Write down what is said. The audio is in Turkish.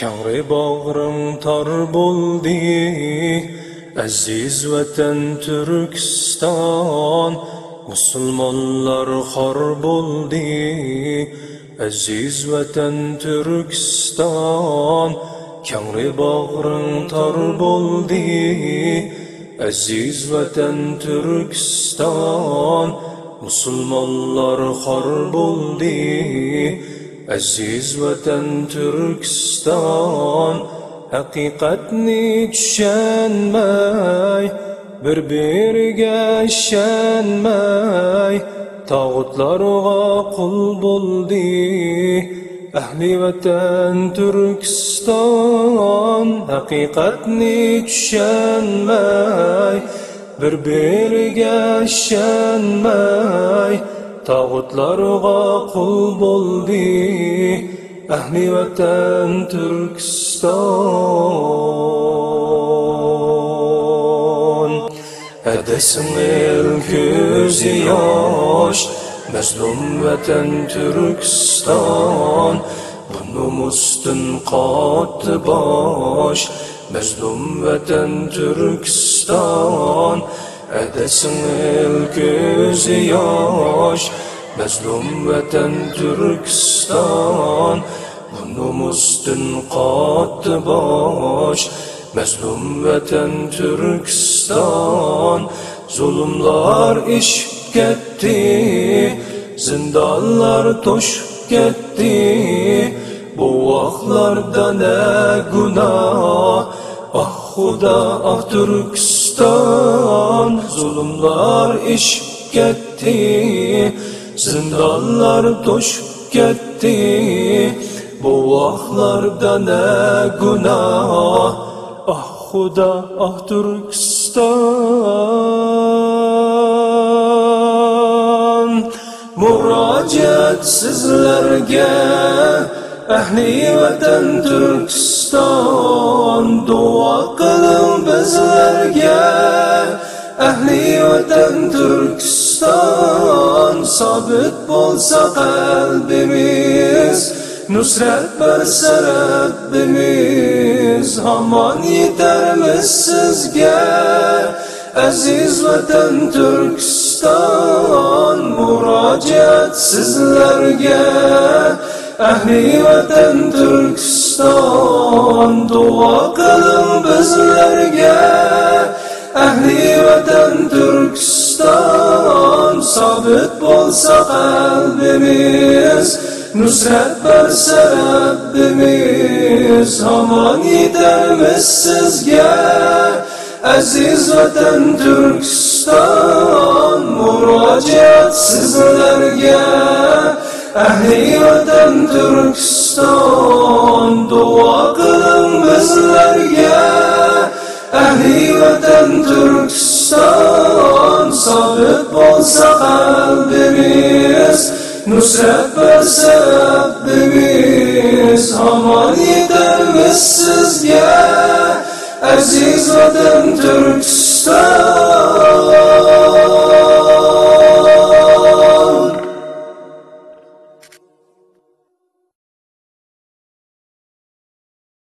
Kangri bağrım tar buldi Aziz vatan Türkistan. Musulmonlar xor buldi Aziz vatan Türkistan. Kangri bağrım tar buldi Aziz vatan Türkistan. Musulmonlar xor buldi Aziz vatan Türkistan Haqiqatni tushunmay bir-biriga ishonmay tog'utlarga qul bo'ldi ahli vatan Turkiston haqiqatni tushunmay bir-biriga ishonmay tog'utlarga qul bo'ldi ahli vatan Turkiston Edesin el gözü yaş Mezlum vatan Türkistan. Bunun üstün katı baş Mezlum vatan Türkistan Edesin gözü yaş Mezlum vatan Türkistan. Bunun üstün katı baş Mezlum vatan Türkistan. Zulümler iş ketdi Zindanlar toş ketdi Bu vaqtlarda ne günah? Ah Xuda ah Türkistan Zulümler iş ketdi Zindanlar toş ketdi Bu vaqtlarda ne günah Ah Xuda ah Türkistan. Murojaat sizlarga Ahli vatan Turkiston Duo qiling bizlarga Ahli vatan Turkiston Sabit bo'lsa qalbimiz Nusrat bersa Rabbimiz Hamon yetarmiz sizga Aziz vatan Turkiston Murojaat sizlarga Ahli vatan Turkiston Duo qiling bizlarga Ahli vatan Turkiston Sabit bo'lsa qalbimiz Nusrat bersa Rabbimiz omon yetarmiz sizga Aziz vatan Turkiston Murojaat sizlarga Ahli vatan Turkiston Duo qiling bizlarga Ahli vatan Turkiston Sabit bo'lsa qalbimiz Nusrat bersa Rabbimiz Hamon yetarmiz sizga Aziz vatan Turkiston